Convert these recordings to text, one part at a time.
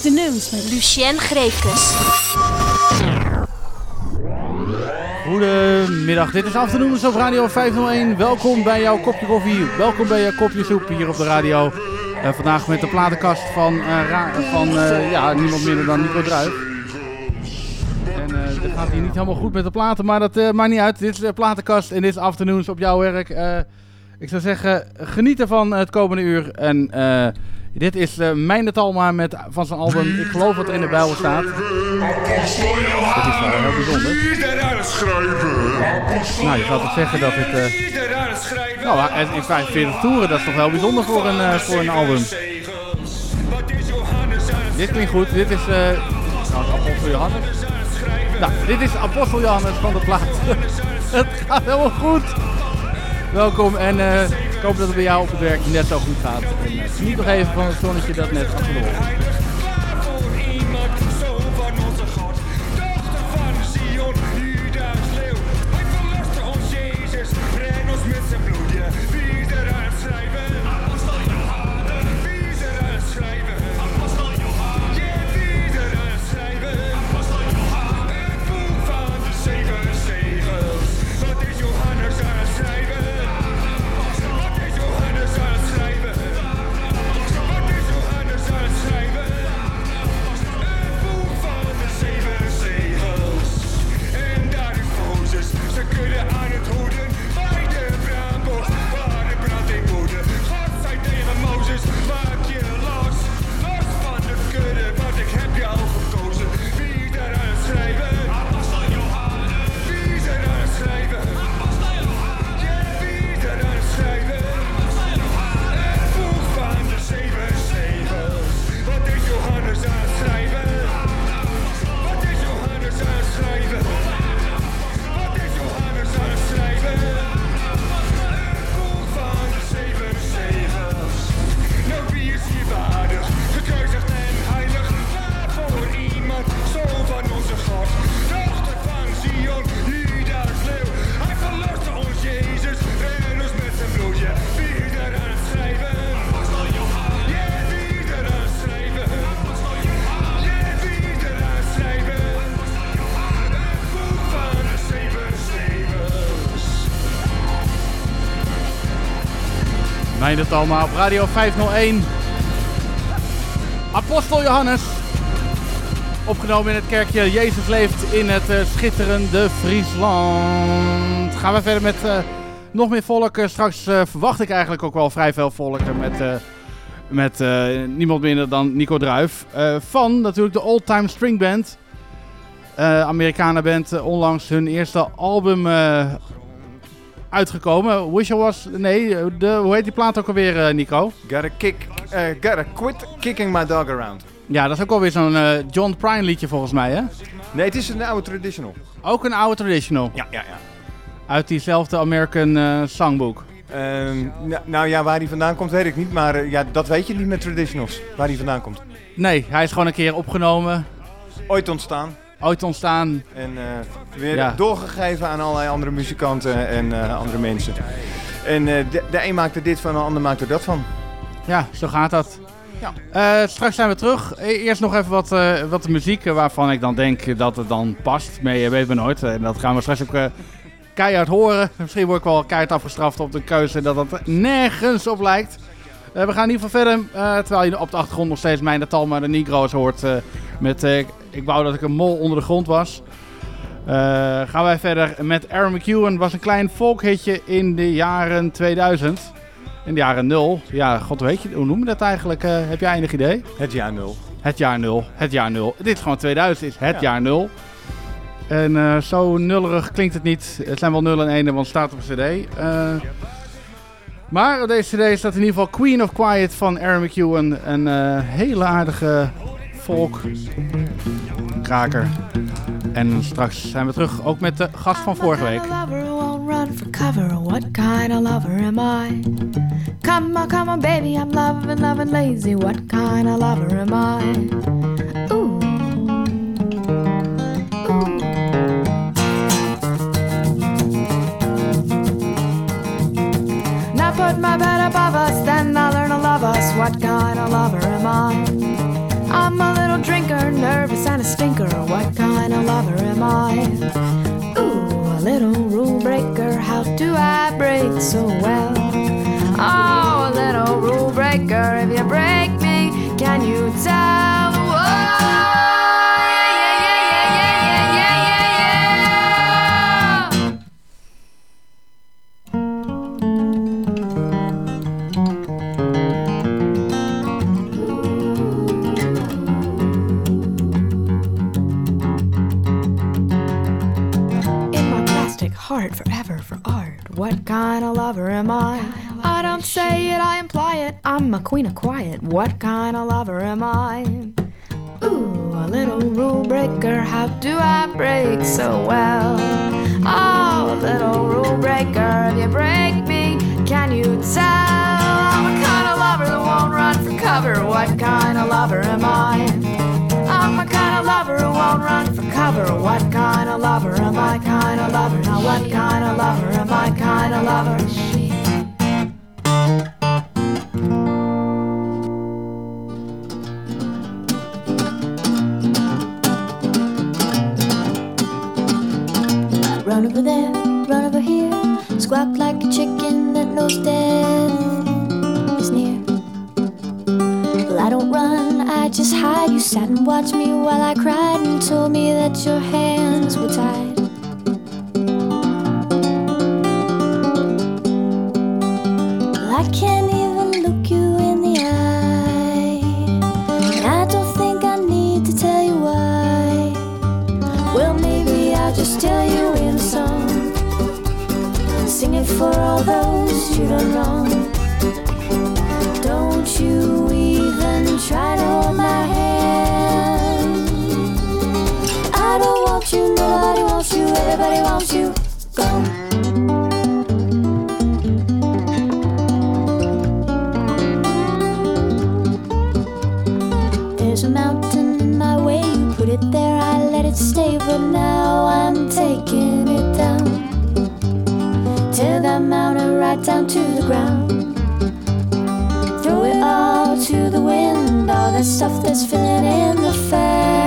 Afternoons met Lucien Greefkes. Goedemiddag, dit is Afternoons op Radio 501. Welkom bij jouw kopje koffie, welkom bij jouw kopje soep hier op de radio. Uh, vandaag met de platenkast van, uh, van uh, ja, niemand minder dan Nico Druijf. En het gaat hier niet helemaal goed met de platen, maar dat maakt niet uit. Dit is de platenkast en dit is Afternoons op jouw werk. ik zou zeggen, geniet ervan het komende uur en... Dit is uh, Mijn Talma met, van zijn album Ik geloof wat in de Bijbel staat. Dat is wel heel bijzonder. Nou, je zou toch zeggen dat het... Uh, nou, in 45 toeren, dat is toch wel bijzonder voor een, voor een album. Dit klinkt goed. Dit is... nou, Apostel Johannes. Nou, dit is Apostel Johannes van de plaat. het gaat helemaal goed. Welkom en ik hoop dat het bij jou op het werk net zo goed gaat. En uh, geniet nog even van het zonnetje dat net achter de het allemaal op Radio 501. Apostel Johannes. Opgenomen in het kerkje Jezus leeft in het uh, schitterende Friesland. Gaan we verder met uh, nog meer volk. Uh, straks verwacht ik eigenlijk ook wel vrij veel volk met, met niemand minder dan Nico Druif. van natuurlijk de Old Time String Band. Amerikanen band onlangs hun eerste album uitgekomen. Wish I Was... Nee, de, hoe heet die plaat ook alweer, uh, Nico? Gotta, kick, uh, gotta quit kicking my dog around. Ja, dat is ook alweer zo'n uh, John Prine liedje volgens mij, hè? Nee, het is een oude traditional. Ook een oude traditional? Ja, ja, ja. Uit diezelfde American Songbook? Ehm, nou ja, waar hij vandaan komt weet ik niet. Maar ja, dat weet je niet met traditionals, waar hij vandaan komt. Nee, hij is gewoon een keer opgenomen. Ooit ontstaan ooit ontstaan. En uh, weer doorgegeven aan allerlei andere muzikanten en uh, andere mensen. En uh, de, de een maakte dit van, de ander maakte dat van. Ja, zo gaat dat. Ja. straks zijn we terug. E, eerst nog even wat, wat de muziek waarvan ik dan denk dat het dan past. Mee weet me nooit. En dat gaan we straks ook keihard horen. Misschien word ik wel keihard afgestraft op de keuze dat het nergens op lijkt. we gaan in ieder geval verder, terwijl je op de achtergrond nog steeds mijn Talma de Negro's hoort met ik wou dat ik een mol onder de grond was. Uh, gaan wij verder met Aaron McEwen. was een klein folkhitje in de jaren 2000. In de jaren 0. Ja, god weet je, hoe noemen we dat eigenlijk? Uh, heb jij enig idee? Het jaar 0. Het jaar 0. Het jaar 0. Dit is gewoon 2000, is het jaar 0. En uh, zo nullerig klinkt het niet. Het zijn wel 0 en 1, want het staat op een cd. maar op deze cd staat in ieder geval Queen of Quiet van Aaron McEwen. Een hele aardige folk kraker. En straks zijn we terug ook met de gast van vorige week. What kind of lover am I? Come on, come on, baby, I'm loving, loving lazy. What kind of lover am I? Ooh. Now put my bed above us, then I'll learn to love us. What kind of lover am I? kind of stinker? What kind of lover am I? Ooh, a little rule breaker. How do I break so well? Oh, a little rule breaker. If you break I'm a queen of quiet. What kind of lover am I? Ooh, a little rule breaker. How do I break so well? Oh, a little rule breaker. If you break me, can you tell? I'm a kind of lover that won't run for cover. What kind of lover am I? I'm a kind of lover who won't run for cover. What kind of lover am I? Kind of lover. Now what kind of lover am I? Kind of lover. Death is near. Well, I don't run I just hide. You sat and watched me while I cried and told me that your hands were tied. Well, I can't Sing it for all those you done wrong. Don't you even try to hold my hand. I don't want you, nobody wants you, everybody wants you. Right down to the ground throw it all to the wind. All that stuff that's filling in the fan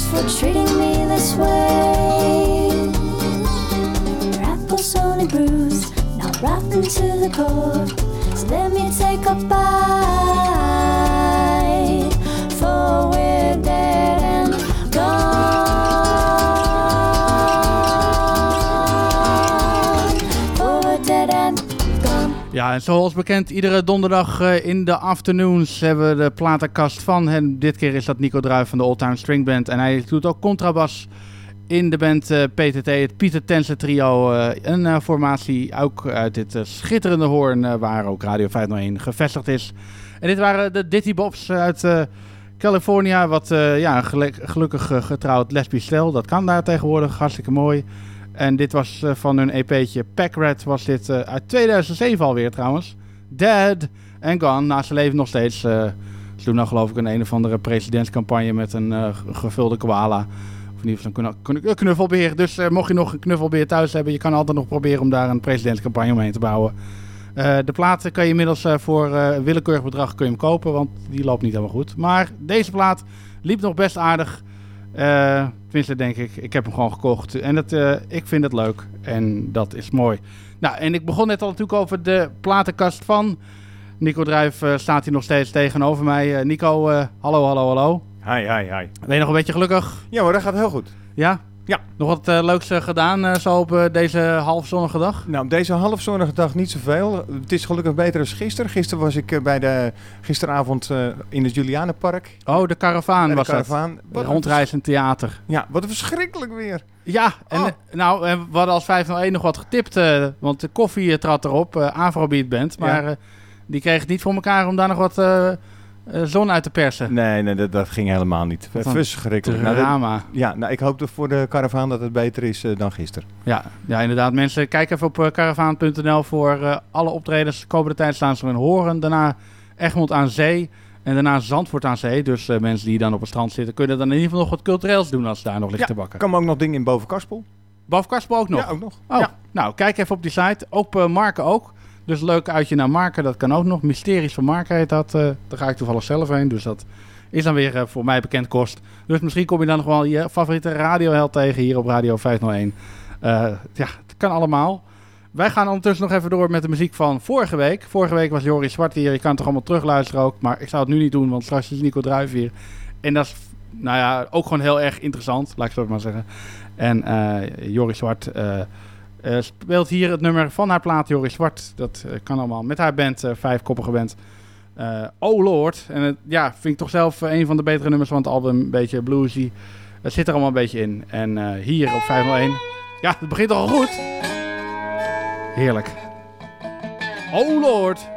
no for treating me this way. Your apple's only bruised, not rotten to the core. So let me take a bite. For we're dead En zoals bekend, iedere donderdag eh, in de afternoons hebben we de platenkast van hem. Dit keer is dat Nico Druijf van de Old Town String Band. En hij doet ook contrabas in de band eh, PTT, het Pieter Tense Trio. eh, een formatie ook uit dit schitterende hoorn waar ook Radio 501 gevestigd is. En dit waren de Ditty Bobs uit California. Wat ja, gelukkig getrouwd lesbisch stel. Dat kan daar tegenwoordig, hartstikke mooi. En dit was van hun EP'tje Pack Red, was dit uit 2007 alweer trouwens. Dead and Gone. Nou, ze leven nog steeds. ze doen nou geloof ik een een of andere presidentscampagne met een gevulde koala. Of in ieder geval een knuffelbeer. Dus mocht je nog een knuffelbeer thuis hebben, je kan altijd nog proberen om daar een presidentscampagne omheen te bouwen. De plaat kan je inmiddels voor willekeurig bedrag kun je hem kopen, want die loopt niet helemaal goed. Maar deze plaat liep nog best aardig. Tenminste, denk ik. Ik heb hem gewoon gekocht. En het, ik vind het leuk. En dat is mooi. Nou, en ik begon net al natuurlijk over de platenkast van. Nico Drijf staat hier nog steeds tegenover mij. Nico, hallo, hallo, hallo. Hi, hi, hi. Ben je nog een beetje gelukkig? Ja hoor, dat gaat heel goed. Ja? Ja. Nog wat uh, leuks uh, gedaan uh, zo op deze halfzonnige dag? Nou, op deze halfzonnige dag niet zoveel. Het is gelukkig beter dan gisteren. Gisteren was ik bij de, gisteravond in het Julianenpark. Oh, de karavaan was karavaan. dat. Rondreizend theater. Ja, wat een verschrikkelijk weer. Ja, en Oh. nou, we hadden als 501 nog wat getipt, want de koffie trad erop, Afrobeat Band. Maar die kreeg het niet voor elkaar om daar nog wat uh, zon uit te persen. Nee, nee dat, dat ging helemaal niet. Verschrikkelijk. Drama. Nou, dat, ja, nou, ik hoop voor de karavaan dat het beter is uh, dan gisteren. Ja, ja, inderdaad. Mensen, kijk even op karavaan.nl voor alle optredens. Komende tijd staan ze in Horen. Daarna Egmond aan Zee. En daarna Zandvoort aan Zee. Dus mensen die dan op het strand zitten, kunnen dan in ieder geval nog wat cultureels doen als ze daar nog ligt ja, te bakken. kan ook nog dingen in Bovenkarspel. Bovenkarspel ook nog? Ja, ook nog. Oh, ja. nou, kijk even op die site. Ook Marken ook. Dus leuk uitje naar Marken, dat kan ook nog. Mysteries van Marken heet dat. Uh, daar ga ik toevallig zelf heen, dus dat is dan weer uh, voor mij bekend kost. Dus misschien kom je dan nog wel je favoriete radioheld tegen hier op Radio 501. Uh, ja, het kan allemaal. Wij gaan ondertussen nog even door met de muziek van vorige week. Vorige week was Joris Zwart hier. Je kan toch allemaal terugluisteren ook. Maar ik zou het nu niet doen, want straks is Nico Druijf hier. En dat is, nou ja, ook gewoon heel erg interessant, laat ik zo maar zeggen. En Joris Zwart... Uh, speelt hier het nummer van haar plaat Joris Zwart. Dat uh, kan allemaal met haar band, uh, vijfkoppige band. oh Lord. En ja, vind ik toch zelf een van de betere nummers van het album. Een beetje bluesy. Het zit er allemaal een beetje in. En hier op 501. Ja, het begint al goed. Heerlijk. Oh Lord.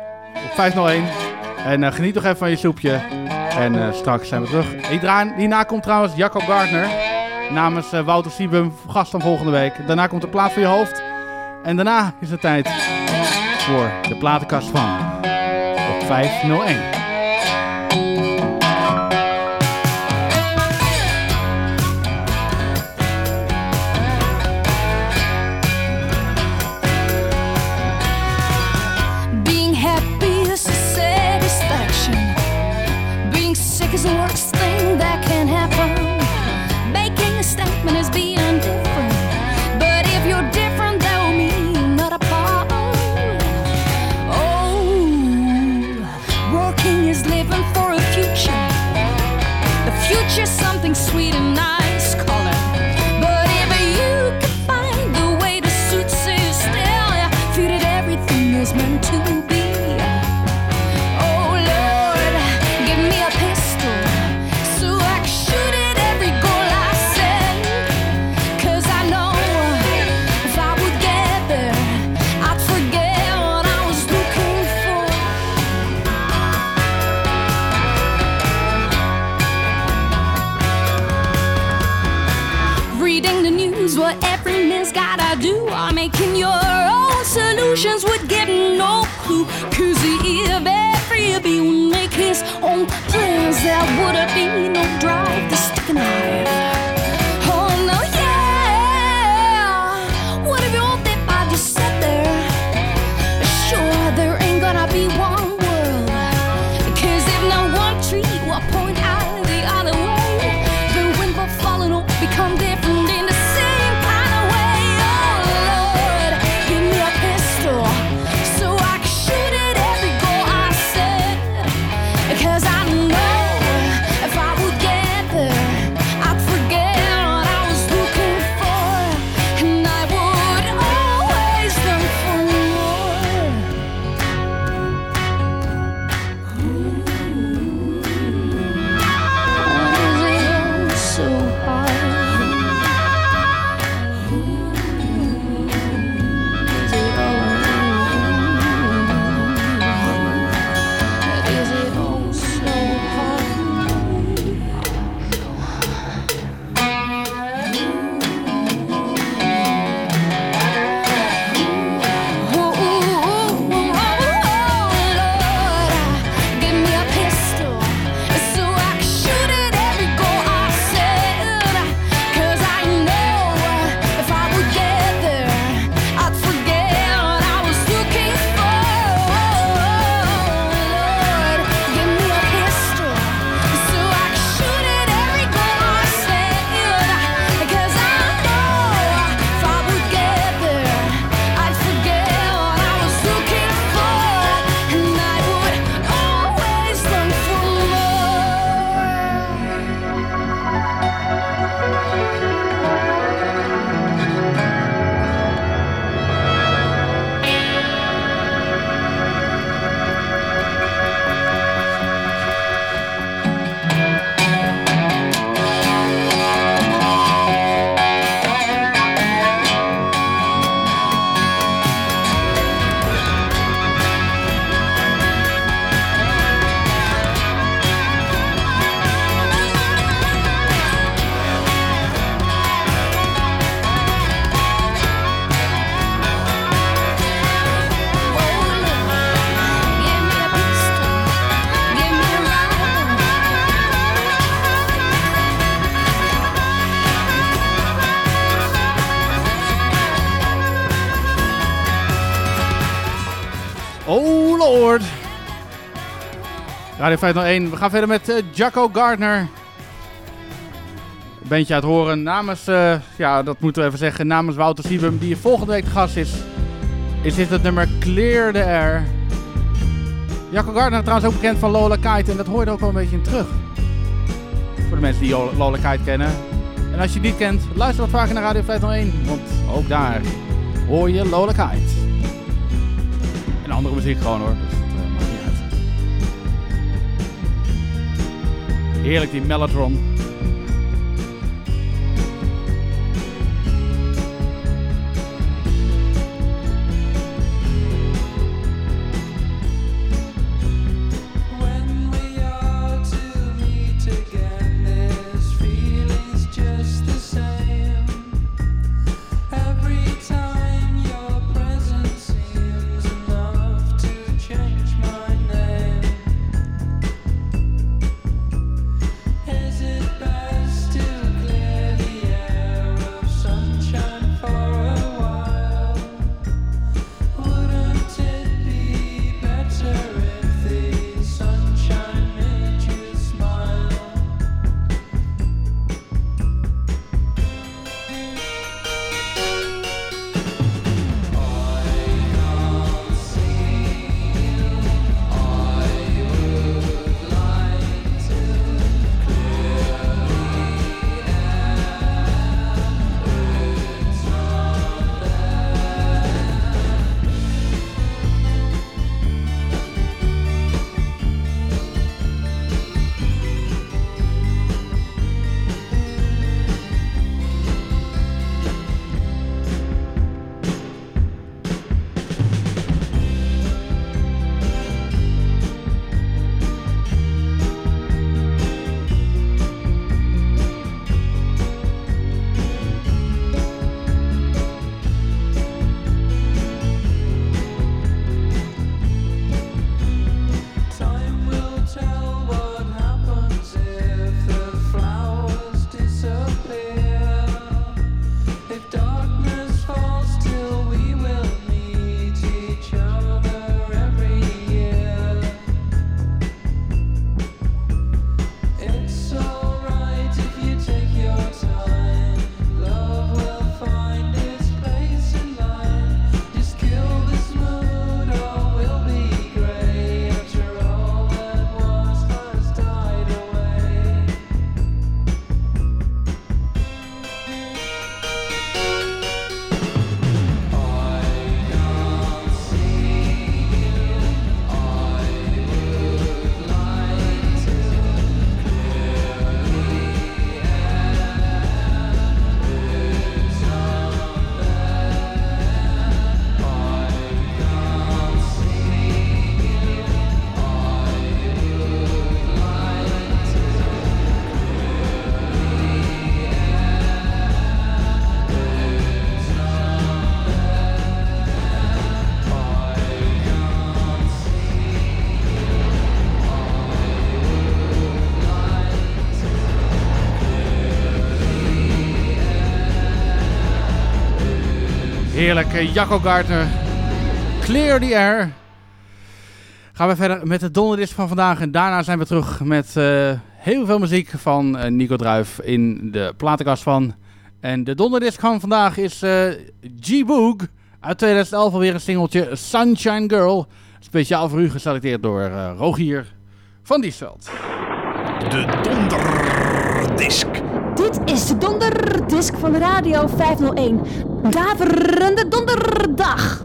Op 501. En geniet nog even van je soepje. En straks zijn we terug. Hierna komt trouwens Jacco Gardner namens uh, Wouter Siebum, gast van volgende week. Daarna komt de plaat voor je hoofd. En daarna is het tijd voor de platenkast van op 501. Being what every man's gotta do, or making your own solutions would get no clue. Cause if everybody would make his own plans, there would be no drive to stick a knife. Radio 501. We gaan verder met uh, Jacko Gardner. Bandje uit Horen. Namens, uh, ja dat moeten we even zeggen, namens Wouter Siebem, die volgende week de gast is. Is dit het nummer Clear the Air. Jacco Gardner trouwens ook bekend van Lola Kite en dat hoor je ook wel een beetje in terug. Voor de mensen die Lola Kite kennen. En als je niet kent, luister wat vaker naar Radio 501, want ook daar hoor je Lola Kite. En andere muziek gewoon hoor, Heerlijk die Mellotron. Heerlijk, eh, Jacco Gardner. Clear the air. Gaan we verder met de donderdisc van vandaag. En daarna zijn we terug met uh, heel veel muziek van uh, Nico Druif in de platenkast van. En de donderdisc van vandaag is uh, G-Boog. Uit 2011 alweer een singeltje Sunshine Girl. Speciaal voor u geselecteerd door Rogier van Diesveld. De donderdisc. Is de donderdisc van Radio 501. Daverende donderdag.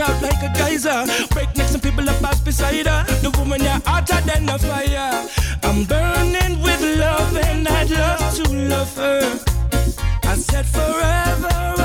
out like a geyser. breakneck, some people up out beside her. The woman you're hotter than a fire. I'm burning with love and I'd love to love her. I said forever